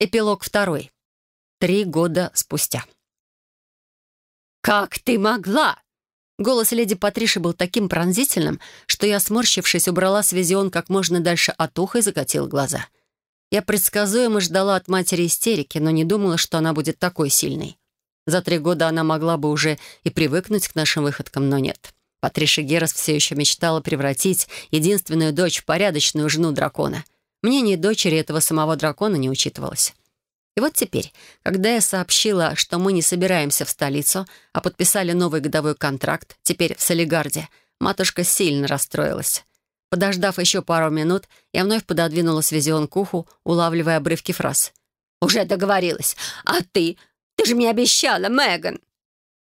Эпилог второй. Три года спустя. «Как ты могла?» Голос леди Патриши был таким пронзительным, что я, сморщившись, убрала связион как можно дальше от уха и закатила глаза. Я предсказуемо ждала от матери истерики, но не думала, что она будет такой сильной. За три года она могла бы уже и привыкнуть к нашим выходкам, но нет. Патриша Герас все еще мечтала превратить единственную дочь в порядочную жену дракона. Мнение дочери этого самого дракона не учитывалось. И вот теперь, когда я сообщила, что мы не собираемся в столицу, а подписали новый годовой контракт, теперь в Солигарде, матушка сильно расстроилась. Подождав еще пару минут, я вновь пододвинула связион к уху, улавливая обрывки фраз. «Уже договорилась. А ты? Ты же мне обещала, Меган!»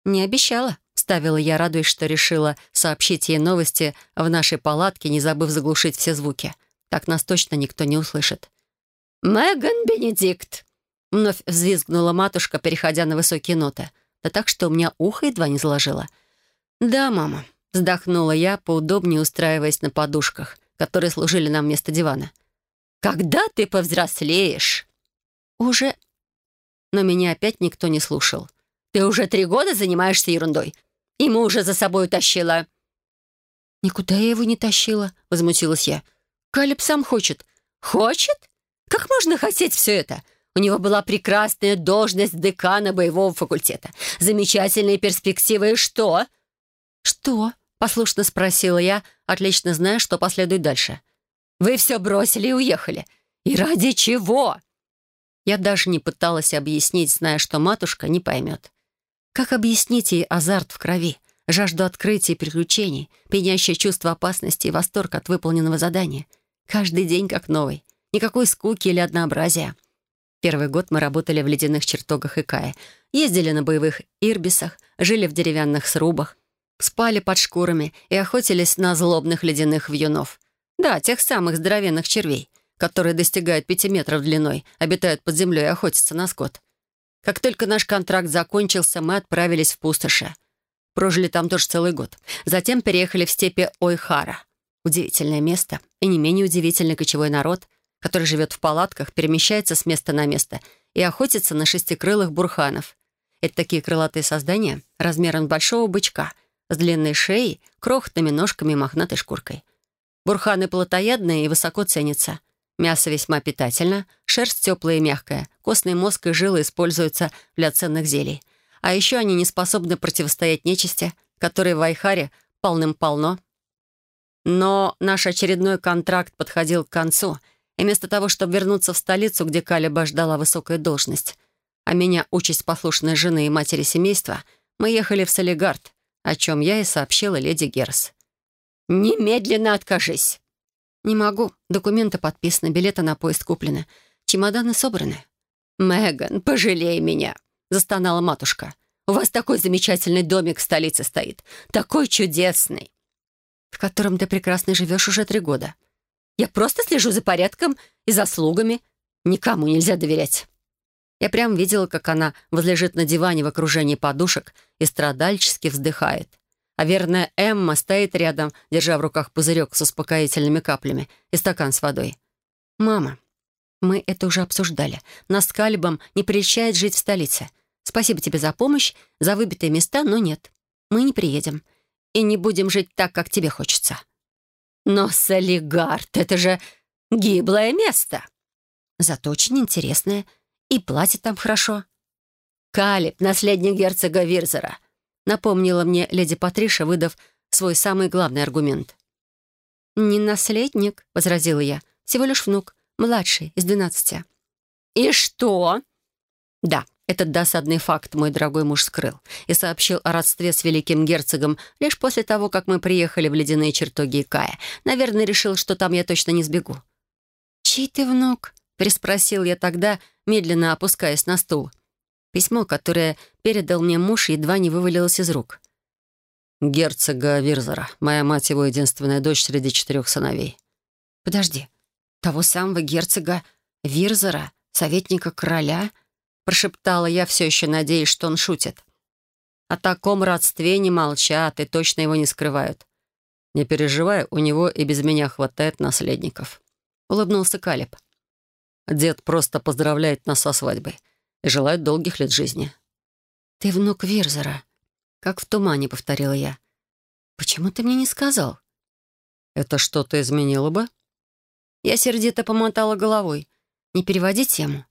«Не обещала», — ставила я, радуясь, что решила сообщить ей новости в нашей палатке, не забыв заглушить все звуки. Так нас точно никто не услышит. «Меган Бенедикт!» Вновь взвизгнула матушка, переходя на высокие ноты. Да так, что у меня ухо едва не заложило. «Да, мама», — вздохнула я, поудобнее устраиваясь на подушках, которые служили нам вместо дивана. «Когда ты повзрослеешь?» «Уже...» Но меня опять никто не слушал. «Ты уже три года занимаешься ерундой. И мужа за собой утащила». «Никуда я его не тащила», — возмутилась я. «Калеб сам хочет». «Хочет? Как можно хотеть все это? У него была прекрасная должность декана боевого факультета. Замечательные перспективы. И что?» «Что?» — послушно спросила я, отлично зная, что последует дальше. «Вы все бросили и уехали. И ради чего?» Я даже не пыталась объяснить, зная, что матушка не поймет. Как объяснить ей азарт в крови, жажду открытий и приключений, пьянящее чувство опасности и восторг от выполненного задания? Каждый день как новый. Никакой скуки или однообразия. Первый год мы работали в ледяных чертогах Икая, ездили на боевых ирбисах, жили в деревянных срубах, спали под шкурами и охотились на злобных ледяных вьюнов. Да, тех самых здоровенных червей, которые достигают пяти метров длиной, обитают под землей и охотятся на скот. Как только наш контракт закончился, мы отправились в пустоши. Прожили там тоже целый год. Затем переехали в степи Ойхара. Удивительное место и не менее удивительный кочевой народ — который живет в палатках, перемещается с места на место и охотится на шестикрылых бурханов. Это такие крылатые создания размером большого бычка, с длинной шеей, крохотными ножками и мохнатой шкуркой. Бурханы плотоядные и высоко ценятся. Мясо весьма питательно, шерсть теплая и мягкая, костный мозг и жилы используются для ценных зелий. А еще они не способны противостоять нечисти, которые в Айхаре полным-полно. Но наш очередной контракт подходил к концу — и вместо того, чтобы вернуться в столицу, где Калиба ждала высокая должность, а меня участь послушной жены и матери семейства, мы ехали в Солигард, о чем я и сообщила леди Герс. «Немедленно откажись!» «Не могу. Документы подписаны, билеты на поезд куплены. Чемоданы собраны». «Меган, пожалей меня!» — застонала матушка. «У вас такой замечательный домик в столице стоит. Такой чудесный!» «В котором ты прекрасно живешь уже три года», я просто слежу за порядком и заслугами. Никому нельзя доверять». Я прям видела, как она возлежит на диване в окружении подушек и страдальчески вздыхает. А верная Эмма стоит рядом, держа в руках пузырек с успокоительными каплями и стакан с водой. «Мама, мы это уже обсуждали. Нас с Калибом не прельщает жить в столице. Спасибо тебе за помощь, за выбитые места, но нет. Мы не приедем. И не будем жить так, как тебе хочется». Но Солигард — это же гиблое место. Зато очень интересное. И платит там хорошо. Калиб, наследник герцога Вирзера, напомнила мне леди Патриша, выдав свой самый главный аргумент. «Не наследник», — возразила я, — «всего лишь внук, младший, из двенадцати». «И что?» «Да, этот досадный факт мой дорогой муж скрыл и сообщил о родстве с великим герцогом лишь после того, как мы приехали в ледяные чертоги Икая. Наверное, решил, что там я точно не сбегу. «Чей ты внук?» — переспросил я тогда, медленно опускаясь на стул. Письмо, которое передал мне муж, едва не вывалилось из рук. «Герцога Вирзера. Моя мать его единственная дочь среди четырех сыновей». «Подожди. Того самого герцога Вирзера, советника короля?» Прошептала я, все еще надеясь, что он шутит. О таком родстве не молчат и точно его не скрывают. «Не переживай, у него и без меня хватает наследников», — улыбнулся Калиб. Дед просто поздравляет нас со свадьбой и желает долгих лет жизни». «Ты внук Вирзера», — как в тумане повторила я. «Почему ты мне не сказал?» «Это что-то изменило бы?» Я сердито помотала головой. «Не переводи тему.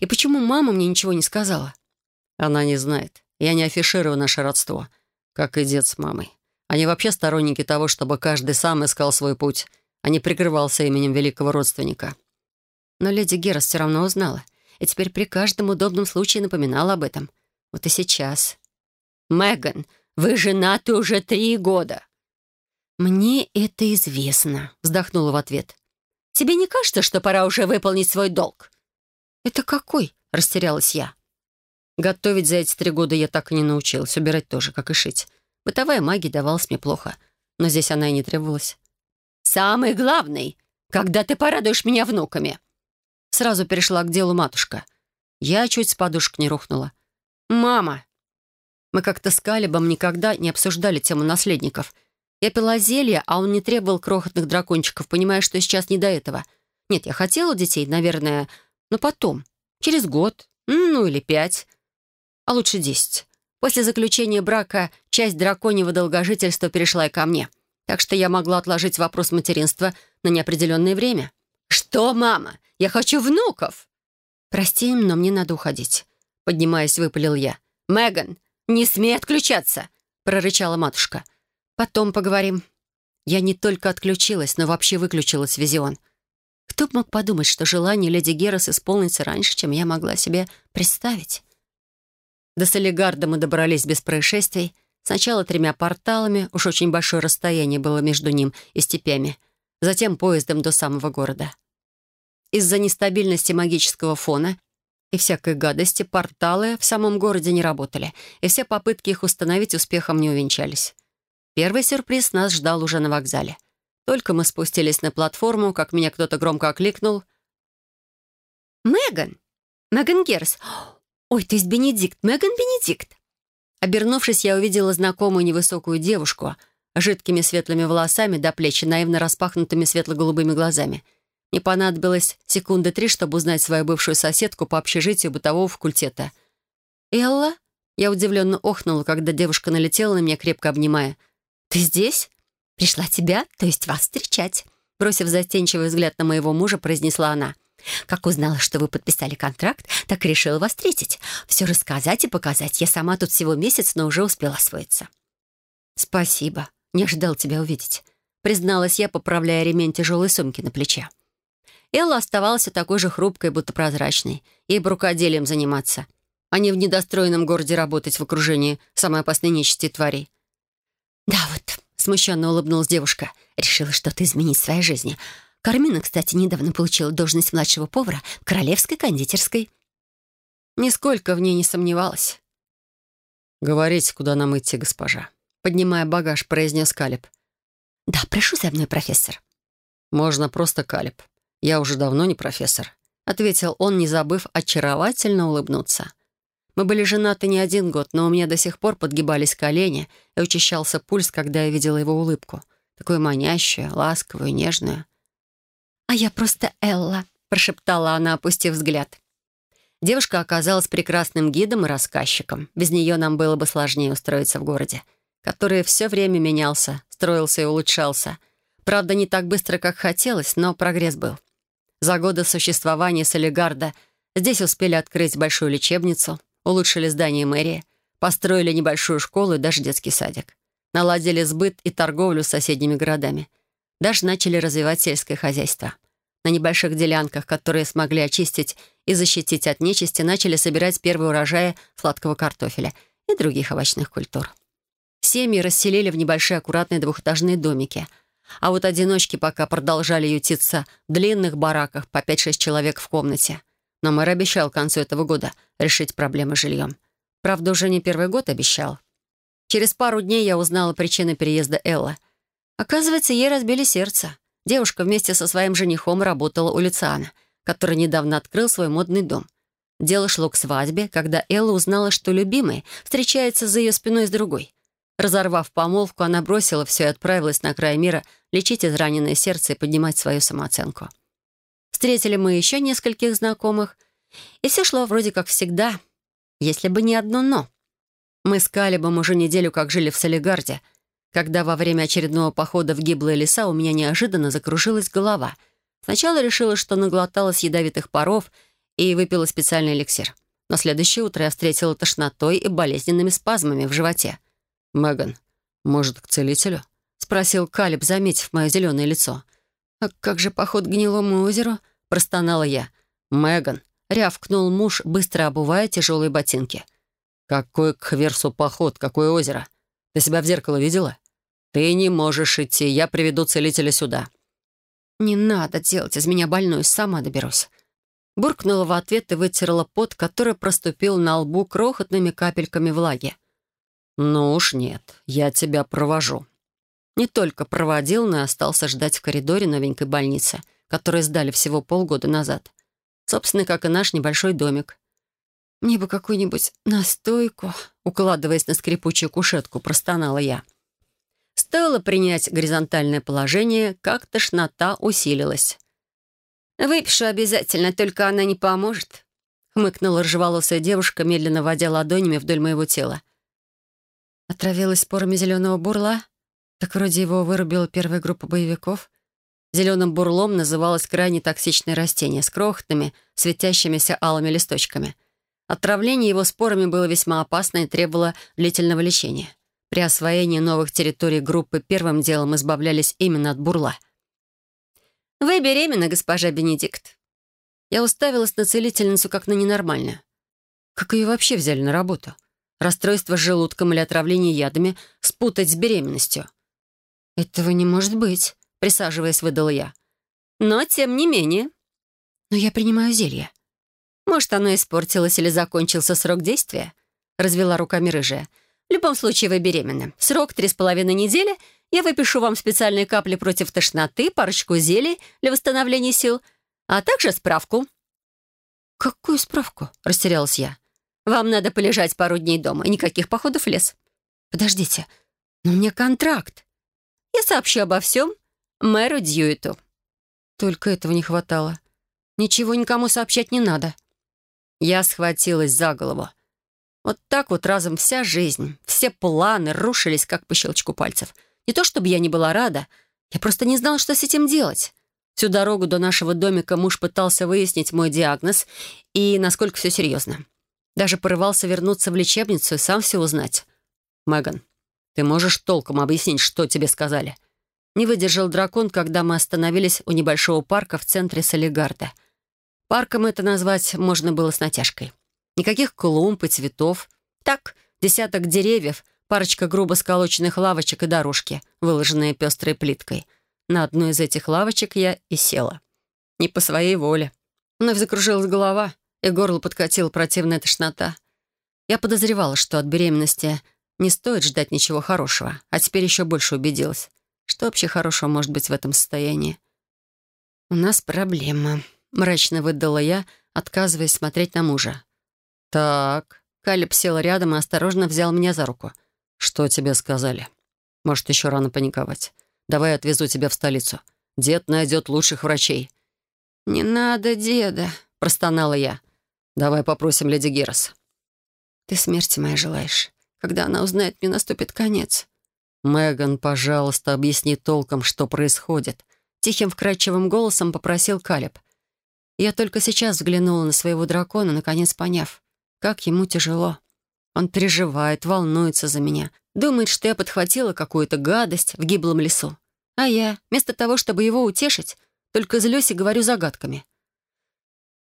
И почему мама мне ничего не сказала?» «Она не знает. Я не афиширую наше родство, как и дед с мамой. Они вообще сторонники того, чтобы каждый сам искал свой путь, а не прикрывался именем великого родственника». Но леди Герас все равно узнала, и теперь при каждом удобном случае напоминала об этом. Вот и сейчас. «Меган, вы женаты уже три года!» «Мне это известно», — вздохнула в ответ. «Тебе не кажется, что пора уже выполнить свой долг?» «Это какой?» — растерялась я. Готовить за эти три года я так и не научилась, убирать тоже, как и шить. Бытовая магия давалась мне плохо, но здесь она и не требовалась. «Самый главный, когда ты порадуешь меня внуками!» Сразу перешла к делу матушка. Я чуть с подушек не рухнула. «Мама!» Мы как-то с Калибом никогда не обсуждали тему наследников. Я пила зелье, а он не требовал крохотных дракончиков, понимая, что сейчас не до этого. Нет, я хотела детей, наверное, но потом, через год, ну или пять, а лучше десять. После заключения брака часть драконьего долгожительства перешла и ко мне, так что я могла отложить вопрос материнства на неопределенное время. «Что, мама? Я хочу внуков!» «Прости, но мне надо уходить», — поднимаясь, выпалил я. «Меган, не смей отключаться!» — прорычала матушка. «Потом поговорим». Я не только отключилась, но вообще выключилась визион. Кто бы мог подумать, что желание леди Герас исполнится раньше, чем я могла себе представить? До Солигарда мы добрались без происшествий. Сначала тремя порталами, уж очень большое расстояние было между ним и степями. Затем поездом до самого города. Из-за нестабильности магического фона и всякой гадости порталы в самом городе не работали, и все попытки их установить успехом не увенчались. Первый сюрприз нас ждал уже на вокзале — только мы спустились на платформу, как меня кто-то громко окликнул. «Меган! Меган Герс! Ой, то есть Бенедикт! Меган Бенедикт!» Обернувшись, я увидела знакомую невысокую девушку жидкими светлыми волосами до плеч и наивно распахнутыми светло-голубыми глазами. Мне понадобилось секунды три, чтобы узнать свою бывшую соседку по общежитию бытового факультета. «Элла?» Я удивленно охнула, когда девушка налетела на меня, крепко обнимая. «Ты здесь?» «Пришла тебя, то есть вас встречать», бросив застенчивый взгляд на моего мужа, произнесла она. «Как узнала, что вы подписали контракт, так решила вас встретить. Все рассказать и показать. Я сама тут всего месяц, но уже успела освоиться». «Спасибо. Не ожидал тебя увидеть», призналась я, поправляя ремень тяжелой сумки на плече. Элла оставалась такой же хрупкой, будто прозрачной. Ей бы рукоделием заниматься, а не в недостроенном городе работать в окружении самой опасной нечисти тварей. «Да вот, Смущенно улыбнулась девушка. Решила что-то изменить в своей жизни. Кармина, кстати, недавно получила должность младшего повара в королевской кондитерской. Нисколько в ней не сомневалась. «Говорите, куда нам идти, госпожа», — поднимая багаж, произнес Калиб. «Да, прошу за мной, профессор». «Можно просто Калиб. Я уже давно не профессор», — ответил он, не забыв очаровательно улыбнуться. Мы были женаты не один год, но у меня до сих пор подгибались колени и учащался пульс, когда я видела его улыбку. Такую манящую, ласковую, нежную. «А я просто Элла», — прошептала она, опустив взгляд. Девушка оказалась прекрасным гидом и рассказчиком. Без нее нам было бы сложнее устроиться в городе, который все время менялся, строился и улучшался. Правда, не так быстро, как хотелось, но прогресс был. За годы существования Солигарда здесь успели открыть большую лечебницу, улучшили здание мэрии, построили небольшую школу и даже детский садик. Наладили сбыт и торговлю с соседними городами. Даже начали развивать сельское хозяйство. На небольших делянках, которые смогли очистить и защитить от нечисти, начали собирать первые урожаи сладкого картофеля и других овощных культур. Семьи расселили в небольшие аккуратные двухэтажные домики, а вот одиночки пока продолжали ютиться в длинных бараках по 5-6 человек в комнате. Но мэр обещал к концу этого года решить проблемы с жильем. Правда, уже не первый год обещал. Через пару дней я узнала причины переезда Эллы. Оказывается, ей разбили сердце. Девушка вместе со своим женихом работала у Люциана, который недавно открыл свой модный дом. Дело шло к свадьбе, когда Элла узнала, что любимый встречается за ее спиной с другой. Разорвав помолвку, она бросила все и отправилась на край мира лечить израненное сердце и поднимать свою самооценку. Встретили мы еще нескольких знакомых. И все шло вроде как всегда, если бы не одно «но». Мы с Калибом уже неделю как жили в Солигарде, когда во время очередного похода в гиблые леса у меня неожиданно закружилась голова. Сначала решила, что наглоталась ядовитых паров и выпила специальный эликсир. На следующее утро я встретила тошнотой и болезненными спазмами в животе. «Меган, может, к целителю?» — спросил Калиб, заметив мое зеленое лицо. «А как же поход к гнилому озеру?» — простонала я. «Меган», — рявкнул муж, быстро обувая тяжелые ботинки. «Какой к Хверсу поход, какое озеро? Ты себя в зеркало видела? Ты не можешь идти, я приведу целителя сюда». «Не надо делать из меня больную, сама доберусь». Буркнула в ответ и вытерла пот, который проступил на лбу крохотными капельками влаги. «Ну уж нет, я тебя провожу». Не только проводил, но и остался ждать в коридоре новенькой больницы, которую сдали всего полгода назад. Собственно, как и наш небольшой домик. «Мне бы какую-нибудь настойку», укладываясь на скрипучую кушетку, простонала я. Стоило принять горизонтальное положение, как тошнота усилилась. «Выпишу обязательно, только она не поможет», — хмыкнула рыжеволосая девушка, медленно водя ладонями вдоль моего тела. Отравилась спорами зеленого бурла? Так вроде его вырубила первая группа боевиков. Зеленым бурлом называлось крайне токсичное растение с крохотными, светящимися алыми листочками. Отравление его спорами было весьма опасно и требовало длительного лечения. При освоении новых территорий группы первым делом избавлялись именно от бурла — «Вы беременна, госпожа Бенедикт». Я уставилась на целительницу как на ненормальную. Как ее вообще взяли на работу? Расстройство с желудком или отравление ядами спутать с беременностью? «Этого не может быть», — присаживаясь, выдала я. «Но тем не менее». «Но я принимаю зелье». «Может, оно испортилось или закончился срок действия?» — развела руками рыжая. «В любом случае вы беременны. Срок три с половиной недели — я выпишу вам специальные капли против тошноты, парочку зелий для восстановления сил, а также справку». «Какую справку?» — растерялась я. «Вам надо полежать пару дней дома, и никаких походов в лес». «Подождите, но у меня контракт». «Я сообщу обо всем мэру Дьюиту». Только этого не хватало. Ничего никому сообщать не надо. Я схватилась за голову. Вот так вот разом вся жизнь, все планы рушились, как по щелчку пальцев — не то чтобы я не была рада, я просто не знала, что с этим делать. Всю дорогу до нашего домика муж пытался выяснить мой диагноз и насколько все серьезно. Даже порывался вернуться в лечебницу и сам все узнать. «Меган, ты можешь толком объяснить, что тебе сказали?» Не выдержал дракон, когда мы остановились у небольшого парка в центре Солигарда. Парком это назвать можно было с натяжкой. Никаких клумб и цветов. Так, десяток деревьев — парочка грубо сколоченных лавочек и дорожки, выложенные пестрой плиткой. На одну из этих лавочек я и села. Не по своей воле. Вновь закружилась голова, и горло подкатила противная тошнота. Я подозревала, что от беременности не стоит ждать ничего хорошего, а теперь еще больше убедилась, что вообще хорошего может быть в этом состоянии. «У нас проблема», — мрачно выдала я, отказываясь смотреть на мужа. «Так». Калиб сел рядом и осторожно взял меня за руку — «Что тебе сказали? Может, еще рано паниковать. Давай отвезу тебя в столицу. Дед найдет лучших врачей». «Не надо деда», — простонала я. «Давай попросим леди Герас». «Ты смерти моей желаешь. Когда она узнает, мне наступит конец». «Меган, пожалуйста, объясни толком, что происходит», — тихим вкрадчивым голосом попросил Калеб. Я только сейчас взглянула на своего дракона, наконец поняв, как ему тяжело. Он переживает, волнуется за меня. Думает, что я подхватила какую-то гадость в гиблом лесу. А я, вместо того, чтобы его утешить, только злюсь и говорю загадками.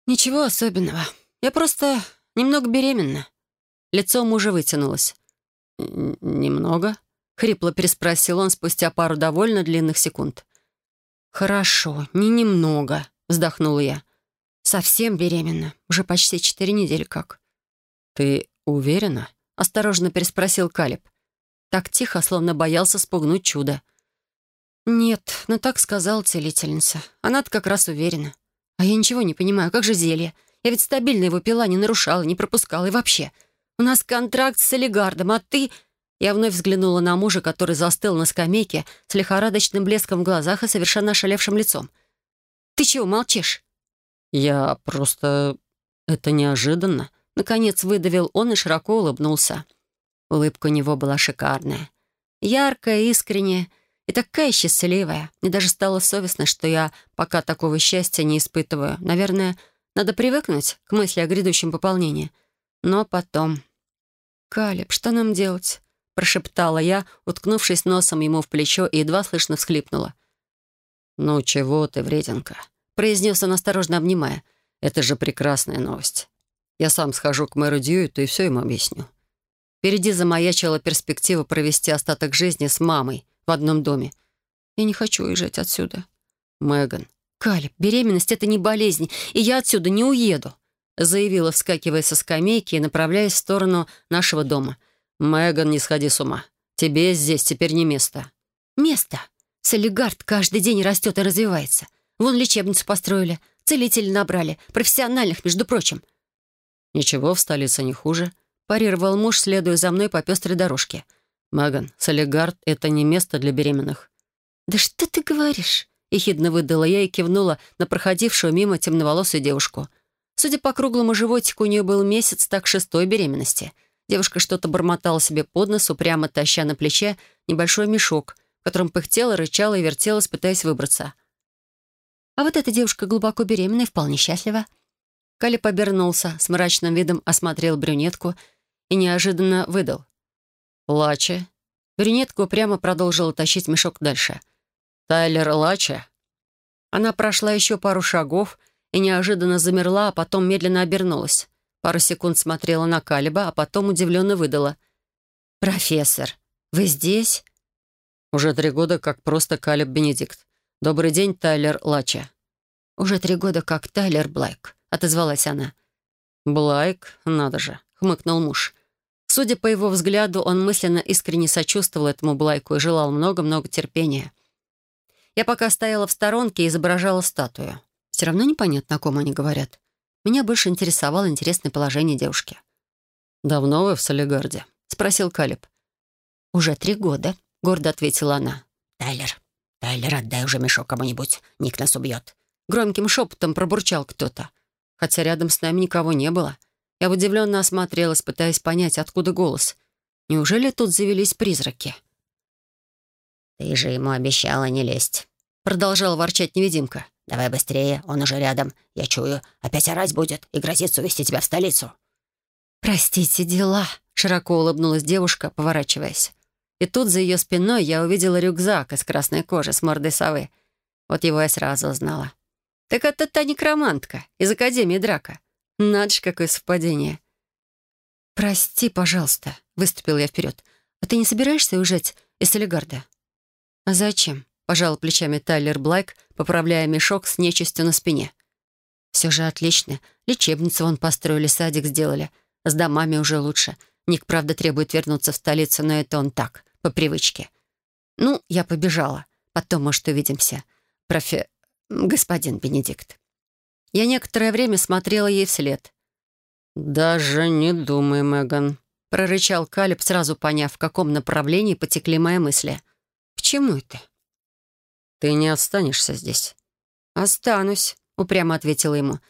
«Ничего особенного. Я просто немного беременна». Лицо мужа вытянулось. «Немного?» — хрипло переспросил он спустя пару довольно длинных секунд. «Хорошо, не немного», — вздохнула я. «Совсем беременна. Уже почти четыре недели как». «Ты «Уверена?» — осторожно переспросил Калиб. Так тихо, словно боялся спугнуть чудо. «Нет, но так сказала целительница. Она-то как раз уверена. А я ничего не понимаю, как же зелье? Я ведь стабильно его пила, не нарушала, не пропускала и вообще. У нас контракт с олигардом, а ты...» Я вновь взглянула на мужа, который застыл на скамейке с лихорадочным блеском в глазах и совершенно ошалевшим лицом. «Ты чего молчишь?» «Я просто... Это неожиданно». Наконец выдавил он и широко улыбнулся. Улыбка у него была шикарная. Яркая, искренняя и такая счастливая. Мне даже стало совестно, что я пока такого счастья не испытываю. Наверное, надо привыкнуть к мысли о грядущем пополнении. Но потом... «Калеб, что нам делать?» — прошептала я, уткнувшись носом ему в плечо и едва слышно всхлипнула. «Ну чего ты, вреденка?» — произнес он, осторожно обнимая. «Это же прекрасная новость. Я сам схожу к мэру Дьюиту и все ему объясню». Впереди замаячила перспектива провести остаток жизни с мамой в одном доме. Я не хочу уезжать отсюда. Меган. «Калеб, беременность — это не болезнь, и я отсюда не уеду», заявила, вскакивая со скамейки и направляясь в сторону нашего дома. «Меган, не сходи с ума. Тебе здесь теперь не место». «Место? Солигард каждый день растет и развивается. Вон лечебницу построили, целителей набрали, профессиональных, между прочим». «Ничего, в столице не хуже», — парировал муж, следуя за мной по пестрой дорожке. «Меган, Солигард — это не место для беременных». «Да что ты говоришь?» — ехидно выдала я и кивнула на проходившую мимо темноволосую девушку. Судя по круглому животику, у нее был месяц так шестой беременности. Девушка что-то бормотала себе под нос, упрямо таща на плече небольшой мешок, в котором пыхтела, рычала и вертелась, пытаясь выбраться. А вот эта девушка глубоко беременная, вполне счастлива. Калиб обернулся, с мрачным видом осмотрел брюнетку и неожиданно выдал. «Лача». Брюнетку прямо продолжила тащить мешок дальше. «Тайлер Лача». Она прошла еще пару шагов и неожиданно замерла, а потом медленно обернулась. Пару секунд смотрела на Калиба, а потом удивленно выдала. «Профессор, вы здесь?» «Уже три года как просто Калиб Бенедикт. Добрый день, Тайлер Лача». «Уже три года как Тайлер Блайк», — отозвалась она. «Блайк, надо же», — хмыкнул муж. Судя по его взгляду, он мысленно искренне сочувствовал этому Блайку и желал много-много терпения. Я пока стояла в сторонке и изображала статую. Все равно непонятно, о ком они говорят. Меня больше интересовало интересное положение девушки. «Давно вы в Солигарде?» — спросил Калиб. «Уже три года», — гордо ответила она. «Тайлер, Тайлер, отдай уже мешок кому-нибудь. Ник нас убьет». Громким шепотом пробурчал кто-то. Хотя рядом с нами никого не было. Я удивленно осмотрелась, пытаясь понять, откуда голос. Неужели тут завелись призраки? «Ты же ему обещала не лезть», — продолжал ворчать невидимка. «Давай быстрее, он уже рядом. Я чую, опять орать будет и грозится увезти тебя в столицу». «Простите, дела», — широко улыбнулась девушка, поворачиваясь. И тут за ее спиной я увидела рюкзак из красной кожи с мордой совы. Вот его я сразу узнала. «Так это та некромантка из Академии Драка. Надо же, какое совпадение». «Прости, пожалуйста», — выступил я вперед. «А ты не собираешься уезжать из Солигарда?» «А зачем?» Пожал плечами Тайлер Блайк, поправляя мешок с нечистью на спине. «Все же отлично. Лечебницу вон построили, садик сделали. С домами уже лучше. Ник, правда, требует вернуться в столицу, но это он так, по привычке. Ну, я побежала. Потом, может, увидимся. Профе... Господин Бенедикт». Я некоторое время смотрела ей вслед. «Даже не думай, Меган», — прорычал Калиб, сразу поняв, в каком направлении потекли мои мысли. «К чему это?» «Ты не останешься здесь?» «Останусь», — упрямо ответила ему.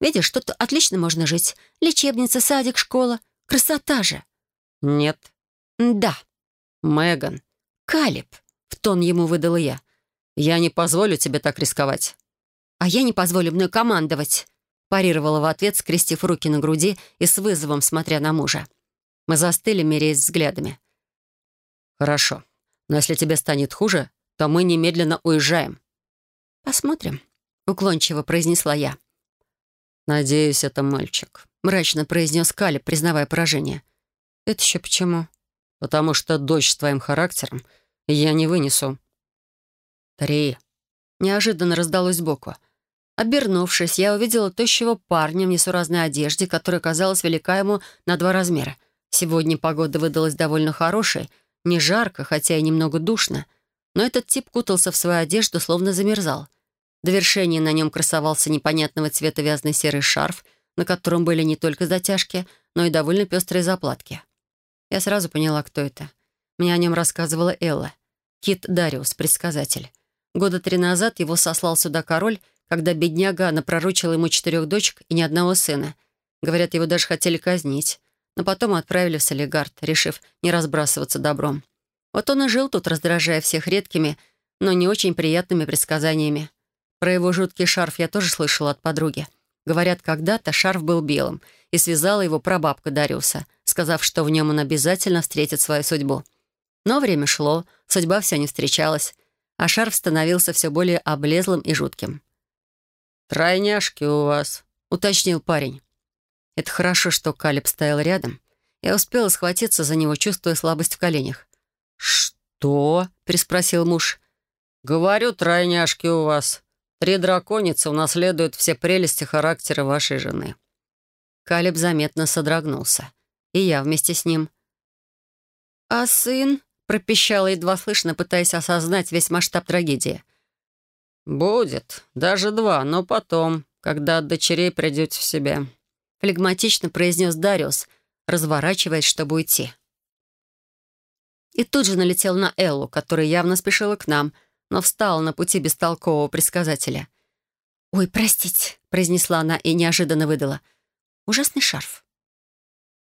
«Видишь, тут отлично можно жить. Лечебница, садик, школа. Красота же!» «Нет». «Да». «Меган». «Калиб», — в тон ему выдала я. «Я не позволю тебе так рисковать». «А я не позволю мной командовать», — парировала в ответ, скрестив руки на груди и с вызовом смотря на мужа. Мы застыли, меряясь взглядами. «Хорошо. Но если тебе станет хуже, то мы немедленно уезжаем». «Посмотрим», — уклончиво произнесла я. «Надеюсь, это мальчик», — мрачно произнес Кали, признавая поражение. «Это еще почему?» «Потому что дочь с твоим характером я не вынесу». «Три». Неожиданно раздалось сбоку. Обернувшись, я увидела тощего парня в несуразной одежде, которая казалась велика ему на два размера. Сегодня погода выдалась довольно хорошей, не жарко, хотя и немного душно — но этот тип кутался в свою одежду, словно замерзал. В довершении на нем красовался непонятного цвета вязаный серый шарф, на котором были не только затяжки, но и довольно пестрые заплатки. Я сразу поняла, кто это. Мне о нем рассказывала Элла. Кит Дариус, предсказатель. Года три назад его сослал сюда король, когда бедняга напророчил ему четырех дочек и ни одного сына. Говорят, его даже хотели казнить. Но потом отправили в Солигард, решив не разбрасываться добром. Вот он и жил тут, раздражая всех редкими, но не очень приятными предсказаниями. Про его жуткий шарф я тоже слышала от подруги. Говорят, когда-то шарф был белым, и связала его прабабка Дариуса, сказав, что в нем он обязательно встретит свою судьбу. Но время шло, судьба все не встречалась, а шарф становился все более облезлым и жутким. «Тройняшки у вас», — уточнил парень. Это хорошо, что Калиб стоял рядом. Я успела схватиться за него, чувствуя слабость в коленях. «Что?» — переспросил муж. «Говорю, тройняшки у вас. Три драконицы унаследуют все прелести характера вашей жены». Калиб заметно содрогнулся. И я вместе с ним. «А сын?» — пропищала едва слышно, пытаясь осознать весь масштаб трагедии. «Будет. Даже два, но потом, когда от дочерей придете в себя», — флегматично произнес Дариус, разворачиваясь, чтобы уйти. И тут же налетел на Эллу, которая явно спешила к нам, но встала на пути бестолкового предсказателя. «Ой, простите», — произнесла она и неожиданно выдала. «Ужасный шарф».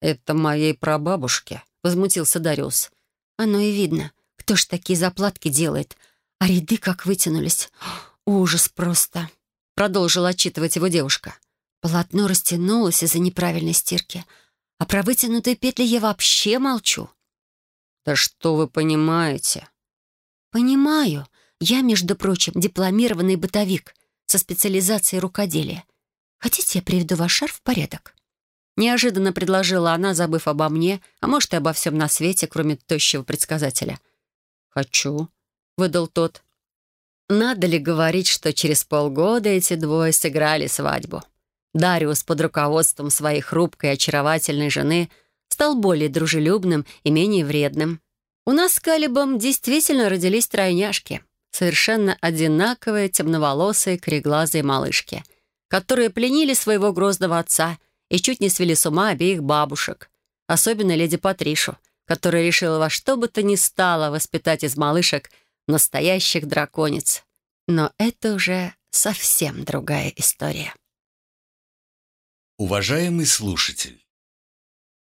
«Это моей прабабушке», — возмутился Дариус. «Оно и видно. Кто ж такие заплатки делает? А ряды как вытянулись. Ужас просто», — продолжила отчитывать его девушка. Полотно растянулось из-за неправильной стирки. А про вытянутые петли я вообще молчу. «Да что вы понимаете?» «Понимаю. Я, между прочим, дипломированный бытовик со специализацией рукоделия. Хотите, я приведу ваш шарф в порядок?» Неожиданно предложила она, забыв обо мне, а может и обо всем на свете, кроме тощего предсказателя. «Хочу», — выдал тот. Надо ли говорить, что через полгода эти двое сыграли свадьбу? Дариус под руководством своей хрупкой и очаровательной жены стал более дружелюбным и менее вредным. У нас с Калибом действительно родились тройняшки, совершенно одинаковые темноволосые кореглазые малышки, которые пленили своего грозного отца и чуть не свели с ума обеих бабушек, особенно леди Патришу, которая решила во что бы то ни стало воспитать из малышек настоящих драконец. Но это уже совсем другая история. Уважаемый слушатель,